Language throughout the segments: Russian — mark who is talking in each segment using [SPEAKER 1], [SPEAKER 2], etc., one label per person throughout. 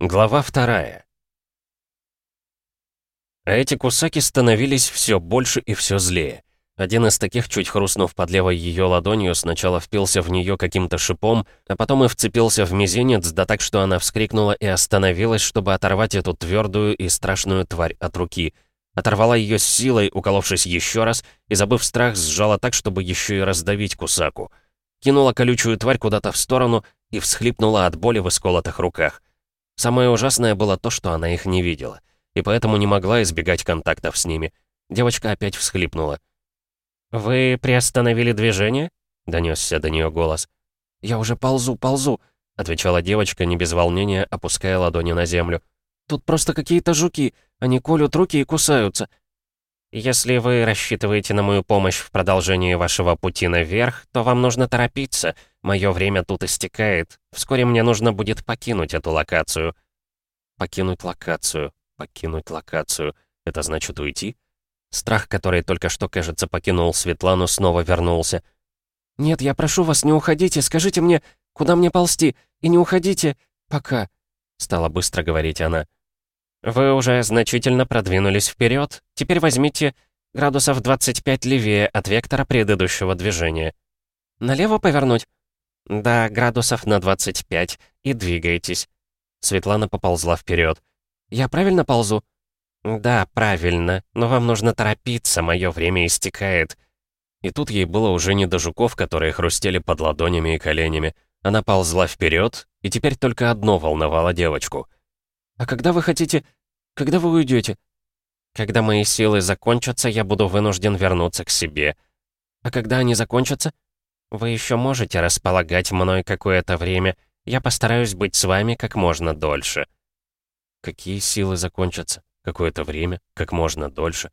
[SPEAKER 1] Глава вторая. А эти кусаки становились все больше и все злее. Один из таких, чуть хрустнув под левой ее ладонью, сначала впился в нее каким-то шипом, а потом и вцепился в мизинец, да так, что она вскрикнула и остановилась, чтобы оторвать эту твердую и страшную тварь от руки. Оторвала ее с силой, уколовшись еще раз, и, забыв страх, сжала так, чтобы еще и раздавить кусаку. Кинула колючую тварь куда-то в сторону и всхлипнула от боли в исколотых руках. Самое ужасное было то, что она их не видела, и поэтому не могла избегать контактов с ними. Девочка опять всхлипнула. «Вы приостановили движение?» — донесся до нее голос. «Я уже ползу, ползу», — отвечала девочка, не без волнения, опуская ладони на землю. «Тут просто какие-то жуки, они колют руки и кусаются. Если вы рассчитываете на мою помощь в продолжении вашего пути наверх, то вам нужно торопиться. Мое время тут истекает. Вскоре мне нужно будет покинуть эту локацию. Покинуть локацию. Покинуть локацию. Это значит уйти? Страх, который только что, кажется, покинул Светлану, снова вернулся. «Нет, я прошу вас, не уходите. Скажите мне, куда мне ползти? И не уходите. Пока», — стала быстро говорить она. «Вы уже значительно продвинулись вперед. Теперь возьмите градусов 25 левее от вектора предыдущего движения. Налево повернуть?» «Да, градусов на 25. И двигайтесь». Светлана поползла вперед. «Я правильно ползу?» «Да, правильно. Но вам нужно торопиться, мое время истекает». И тут ей было уже не до жуков, которые хрустели под ладонями и коленями. Она ползла вперед, и теперь только одно волновало девочку — «А когда вы хотите... Когда вы уйдете?» «Когда мои силы закончатся, я буду вынужден вернуться к себе. А когда они закончатся?» «Вы еще можете располагать мной какое-то время. Я постараюсь быть с вами как можно дольше». Какие силы закончатся? Какое-то время? Как можно дольше?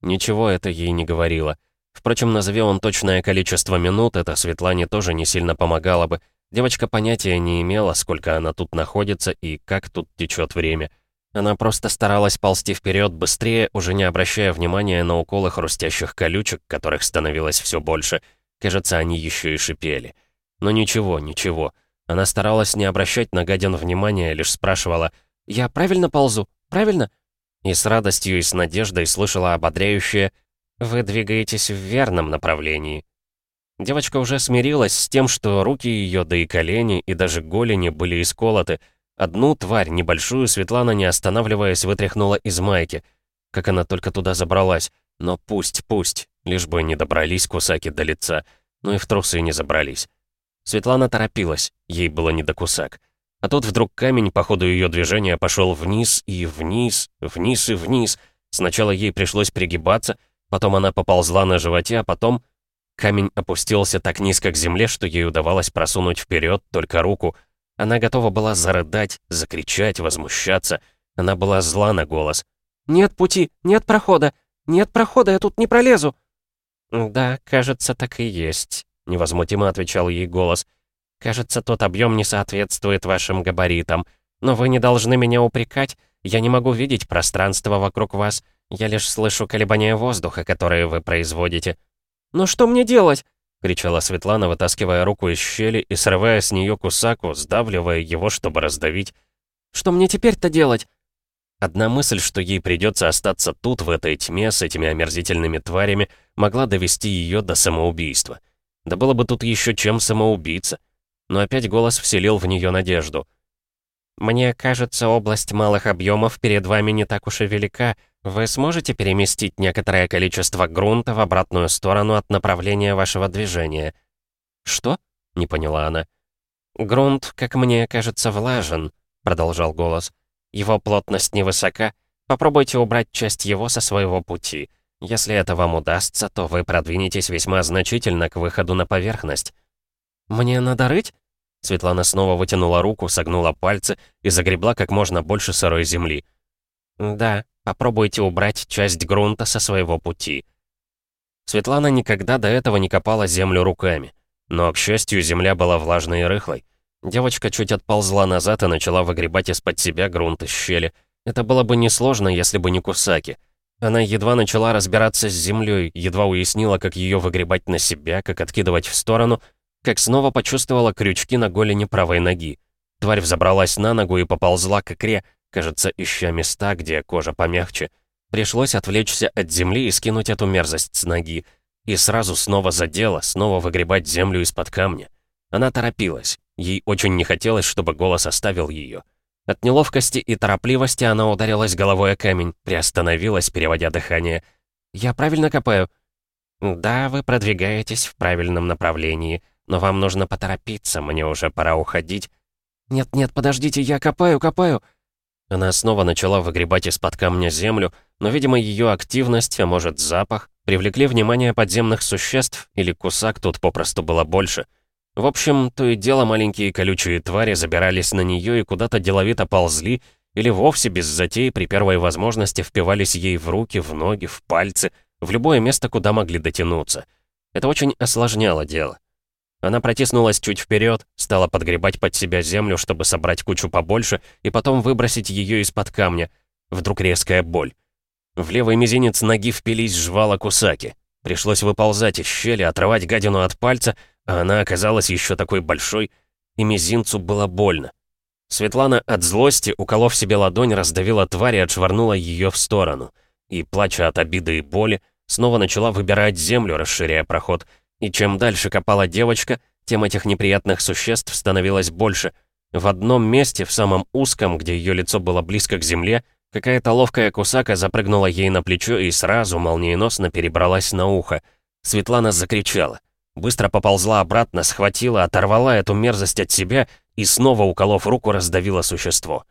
[SPEAKER 1] Ничего это ей не говорило. Впрочем, назови он точное количество минут, это Светлане тоже не сильно помогало бы. Девочка понятия не имела, сколько она тут находится и как тут течет время. Она просто старалась ползти вперед быстрее, уже не обращая внимания на уколы хрустящих колючек, которых становилось все больше. Кажется, они еще и шипели. Но ничего, ничего. Она старалась не обращать на гадин внимания, лишь спрашивала «Я правильно ползу? Правильно?» И с радостью и с надеждой слышала ободряющее «Вы двигаетесь в верном направлении». Девочка уже смирилась с тем, что руки ее, да и колени, и даже голени были исколоты. Одну тварь, небольшую, Светлана, не останавливаясь, вытряхнула из майки. Как она только туда забралась. Но пусть, пусть, лишь бы не добрались кусаки до лица. Ну и в трусы не забрались. Светлана торопилась, ей было не до кусак. А тут вдруг камень по ходу ее движения пошел вниз и вниз, вниз и вниз. Сначала ей пришлось пригибаться, потом она поползла на животе, а потом Камень опустился так низко к земле, что ей удавалось просунуть вперед только руку. Она готова была зарыдать, закричать, возмущаться. Она была зла на голос. «Нет пути, нет прохода, нет прохода, я тут не пролезу!» «Да, кажется, так и есть», — невозмутимо отвечал ей голос. «Кажется, тот объем не соответствует вашим габаритам. Но вы не должны меня упрекать. Я не могу видеть пространство вокруг вас. Я лишь слышу колебания воздуха, которые вы производите. «Но что мне делать?» — кричала Светлана, вытаскивая руку из щели и срывая с нее кусаку, сдавливая его, чтобы раздавить. «Что мне теперь-то делать?» Одна мысль, что ей придется остаться тут, в этой тьме, с этими омерзительными тварями, могла довести ее до самоубийства. Да было бы тут еще чем самоубийца. Но опять голос вселил в нее надежду. «Мне кажется, область малых объемов перед вами не так уж и велика», вы сможете переместить некоторое количество грунта в обратную сторону от направления вашего движения? Что? Не поняла она. Грунт, как мне кажется, влажен, продолжал голос. Его плотность невысока. Попробуйте убрать часть его со своего пути. Если это вам удастся, то вы продвинетесь весьма значительно к выходу на поверхность. Мне надо рыть? Светлана снова вытянула руку, согнула пальцы и загребла как можно больше сырой земли. «Да, попробуйте убрать часть грунта со своего пути». Светлана никогда до этого не копала землю руками. Но, к счастью, земля была влажной и рыхлой. Девочка чуть отползла назад и начала выгребать из-под себя грунт из щели. Это было бы несложно, если бы не кусаки. Она едва начала разбираться с землей, едва уяснила, как ее выгребать на себя, как откидывать в сторону, как снова почувствовала крючки на голени правой ноги. Тварь взобралась на ногу и поползла к икре, кажется, ища места, где кожа помягче. Пришлось отвлечься от земли и скинуть эту мерзость с ноги. И сразу снова задела, снова выгребать землю из-под камня. Она торопилась. Ей очень не хотелось, чтобы голос оставил ее. От неловкости и торопливости она ударилась головой о камень, приостановилась, переводя дыхание. «Я правильно копаю?» «Да, вы продвигаетесь в правильном направлении, но вам нужно поторопиться, мне уже пора уходить». «Нет-нет, подождите, я копаю, копаю!» Она снова начала выгребать из-под камня землю, но, видимо, ее активность, а может запах, привлекли внимание подземных существ, или кусак тут попросту было больше. В общем, то и дело маленькие колючие твари забирались на нее и куда-то деловито ползли, или вовсе без затей при первой возможности впивались ей в руки, в ноги, в пальцы, в любое место, куда могли дотянуться. Это очень осложняло дело. Она протиснулась чуть вперед, стала подгребать под себя землю, чтобы собрать кучу побольше, и потом выбросить ее из-под камня. Вдруг резкая боль. В левый мизинец ноги впились жвала кусаки. Пришлось выползать из щели, отрывать гадину от пальца, а она оказалась еще такой большой, и мизинцу было больно. Светлана от злости, уколов себе ладонь, раздавила тварь и отшвырнула ее в сторону. И, плача от обиды и боли, снова начала выбирать землю, расширяя проход — и чем дальше копала девочка, тем этих неприятных существ становилось больше. В одном месте, в самом узком, где ее лицо было близко к земле, какая-то ловкая кусака запрыгнула ей на плечо и сразу молниеносно перебралась на ухо. Светлана закричала. Быстро поползла обратно, схватила, оторвала эту мерзость от себя и снова, уколов руку, раздавила существо.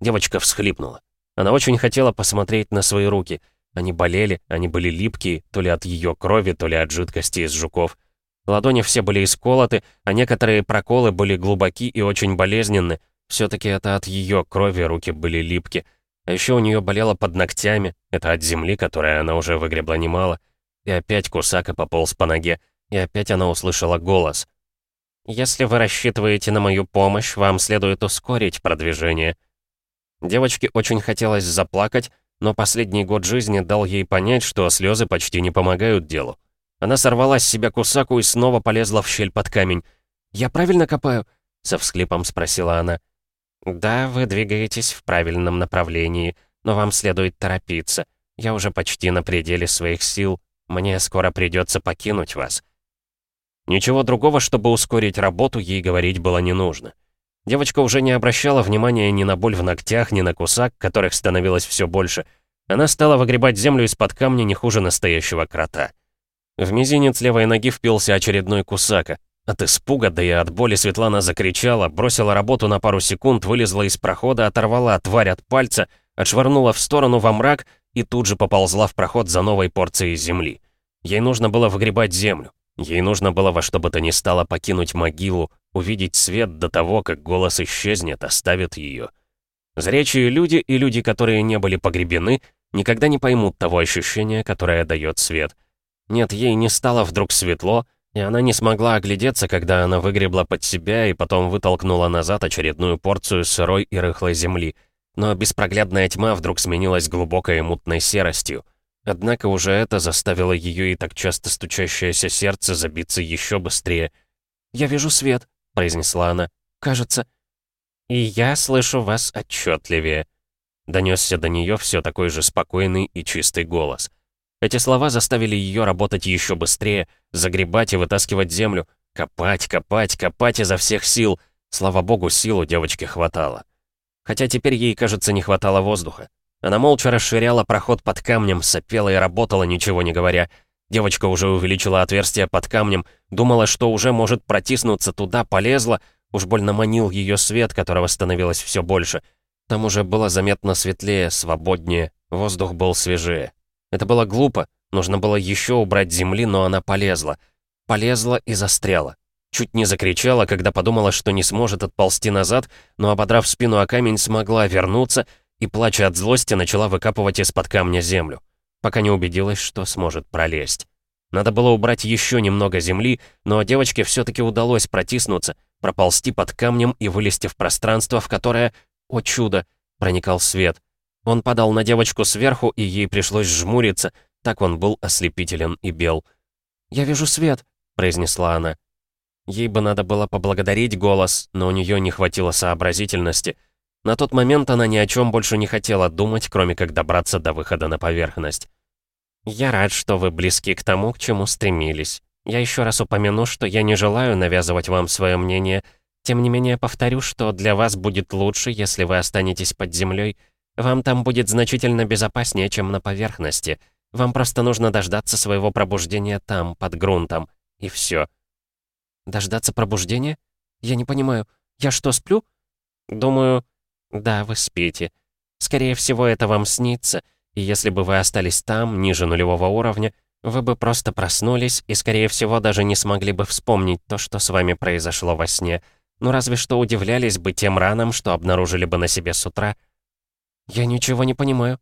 [SPEAKER 1] Девочка всхлипнула. Она очень хотела посмотреть на свои руки — они болели, они были липкие, то ли от ее крови, то ли от жидкости из жуков. Ладони все были исколоты, а некоторые проколы были глубоки и очень болезненны. Все-таки это от ее крови руки были липки. А еще у нее болело под ногтями, это от земли, которой она уже выгребла немало. И опять Кусака пополз по ноге, и опять она услышала голос. «Если вы рассчитываете на мою помощь, вам следует ускорить продвижение». Девочке очень хотелось заплакать, но последний год жизни дал ей понять, что слезы почти не помогают делу. Она сорвала с себя кусаку и снова полезла в щель под камень. «Я правильно копаю?» — со всклипом спросила она. «Да, вы двигаетесь в правильном направлении, но вам следует торопиться. Я уже почти на пределе своих сил. Мне скоро придется покинуть вас». Ничего другого, чтобы ускорить работу, ей говорить было не нужно. Девочка уже не обращала внимания ни на боль в ногтях, ни на кусак, которых становилось все больше. Она стала выгребать землю из-под камня не хуже настоящего крота. В мизинец левой ноги впился очередной кусака. От испуга, да и от боли Светлана закричала, бросила работу на пару секунд, вылезла из прохода, оторвала тварь от пальца, отшвырнула в сторону во мрак и тут же поползла в проход за новой порцией земли. Ей нужно было выгребать землю. Ей нужно было во что бы то ни стало покинуть могилу, увидеть свет до того, как голос исчезнет, оставит ее. Зрячие люди и люди, которые не были погребены, никогда не поймут того ощущения, которое дает свет. Нет, ей не стало вдруг светло, и она не смогла оглядеться, когда она выгребла под себя и потом вытолкнула назад очередную порцию сырой и рыхлой земли. Но беспроглядная тьма вдруг сменилась глубокой мутной серостью. Однако уже это заставило ее и так часто стучащееся сердце забиться еще быстрее. «Я вижу свет», — произнесла она. «Кажется...» «И я слышу вас отчетливее», — донесся до нее все такой же спокойный и чистый голос. Эти слова заставили ее работать еще быстрее, загребать и вытаскивать землю, копать, копать, копать изо всех сил. Слава богу, сил у девочки хватало. Хотя теперь ей, кажется, не хватало воздуха. Она молча расширяла проход под камнем, сопела и работала, ничего не говоря. Девочка уже увеличила отверстие под камнем, думала, что уже может протиснуться туда, полезла. Уж больно манил ее свет, которого становилось все больше. Там уже было заметно светлее, свободнее, воздух был свежее. Это было глупо, нужно было еще убрать земли, но она полезла. Полезла и застряла. Чуть не закричала, когда подумала, что не сможет отползти назад, но, ободрав спину о камень, смогла вернуться — и, плача от злости, начала выкапывать из-под камня землю, пока не убедилась, что сможет пролезть. Надо было убрать еще немного земли, но девочке все-таки удалось протиснуться, проползти под камнем и вылезти в пространство, в которое, о чудо, проникал свет. Он падал на девочку сверху, и ей пришлось жмуриться, так он был ослепителен и бел. «Я вижу свет», — произнесла она. Ей бы надо было поблагодарить голос, но у нее не хватило сообразительности. На тот момент она ни о чем больше не хотела думать, кроме как добраться до выхода на поверхность. «Я рад, что вы близки к тому, к чему стремились. Я еще раз упомяну, что я не желаю навязывать вам свое мнение. Тем не менее, повторю, что для вас будет лучше, если вы останетесь под землей. Вам там будет значительно безопаснее, чем на поверхности. Вам просто нужно дождаться своего пробуждения там, под грунтом. И все. Дождаться пробуждения? Я не понимаю. Я что, сплю? Думаю, да, вы спите. Скорее всего, это вам снится. И если бы вы остались там, ниже нулевого уровня, вы бы просто проснулись и, скорее всего, даже не смогли бы вспомнить то, что с вами произошло во сне. Ну, разве что удивлялись бы тем ранам, что обнаружили бы на себе с утра. Я ничего не понимаю.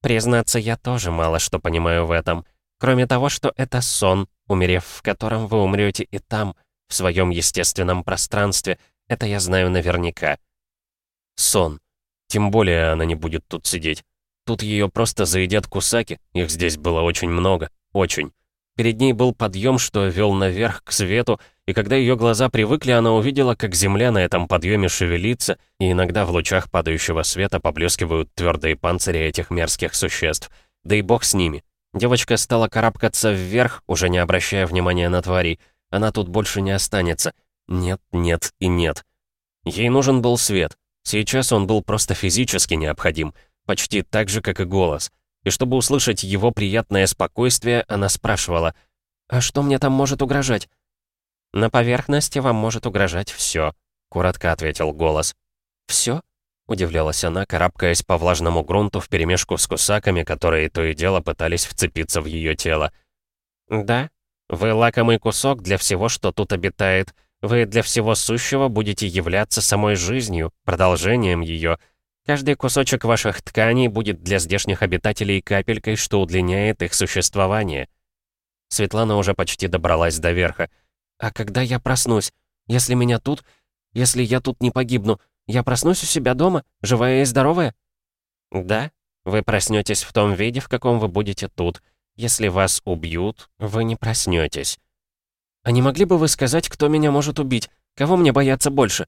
[SPEAKER 1] Признаться, я тоже мало что понимаю в этом. Кроме того, что это сон, умерев в котором вы умрете и там, в своем естественном пространстве. Это я знаю наверняка. Сон. Тем более она не будет тут сидеть. Тут ее просто заедят кусаки, их здесь было очень много, очень. Перед ней был подъем, что вел наверх, к свету, и когда ее глаза привыкли, она увидела, как земля на этом подъеме шевелится, и иногда в лучах падающего света поблескивают твердые панцири этих мерзких существ. Да и бог с ними. Девочка стала карабкаться вверх, уже не обращая внимания на тварей. Она тут больше не останется. Нет, нет и нет. Ей нужен был свет. Сейчас он был просто физически необходим. Почти так же, как и голос. И чтобы услышать его приятное спокойствие, она спрашивала, «А что мне там может угрожать?» «На поверхности вам может угрожать все», — коротко ответил голос. «Все?» Удивлялась она, карабкаясь по влажному грунту вперемешку с кусаками, которые то и дело пытались вцепиться в ее тело. «Да, вы лакомый кусок для всего, что тут обитает. Вы для всего сущего будете являться самой жизнью, продолжением ее. Каждый кусочек ваших тканей будет для здешних обитателей капелькой, что удлиняет их существование». Светлана уже почти добралась до верха. «А когда я проснусь? Если меня тут... Если я тут не погибну, я проснусь у себя дома, живая и здоровая?» «Да, вы проснетесь в том виде, в каком вы будете тут. Если вас убьют, вы не проснетесь. «А не могли бы вы сказать, кто меня может убить? Кого мне бояться больше?»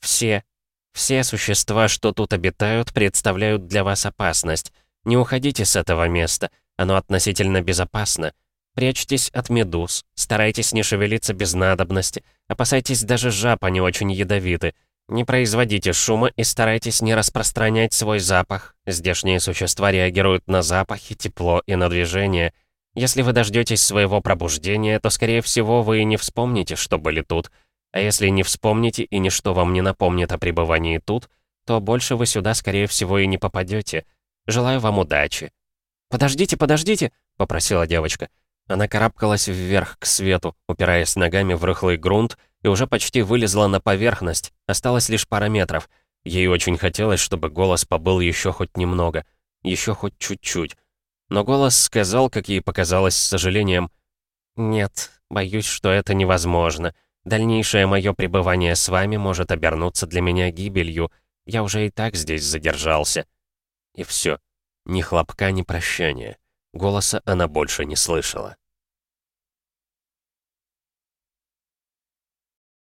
[SPEAKER 1] «Все. Все существа, что тут обитают, представляют для вас опасность. Не уходите с этого места. Оно относительно безопасно. Прячьтесь от медуз, старайтесь не шевелиться без надобности, опасайтесь даже жаб, они очень ядовиты. Не производите шума и старайтесь не распространять свой запах. Здешние существа реагируют на запахи, тепло и на движение. Если вы дождетесь своего пробуждения, то, скорее всего, вы и не вспомните, что были тут. А если не вспомните и ничто вам не напомнит о пребывании тут, то больше вы сюда, скорее всего, и не попадете. Желаю вам удачи. «Подождите, подождите!» — попросила девочка. Она карабкалась вверх к свету, упираясь ногами в рыхлый грунт, и уже почти вылезла на поверхность. Осталось лишь пара метров. Ей очень хотелось, чтобы голос побыл еще хоть немного. Еще хоть чуть-чуть. Но голос сказал, как ей показалось с сожалением, «Нет, боюсь, что это невозможно. Дальнейшее мое пребывание с вами может обернуться для меня гибелью. Я уже и так здесь задержался». И все. Ни хлопка, ни прощания. Голоса она больше не слышала.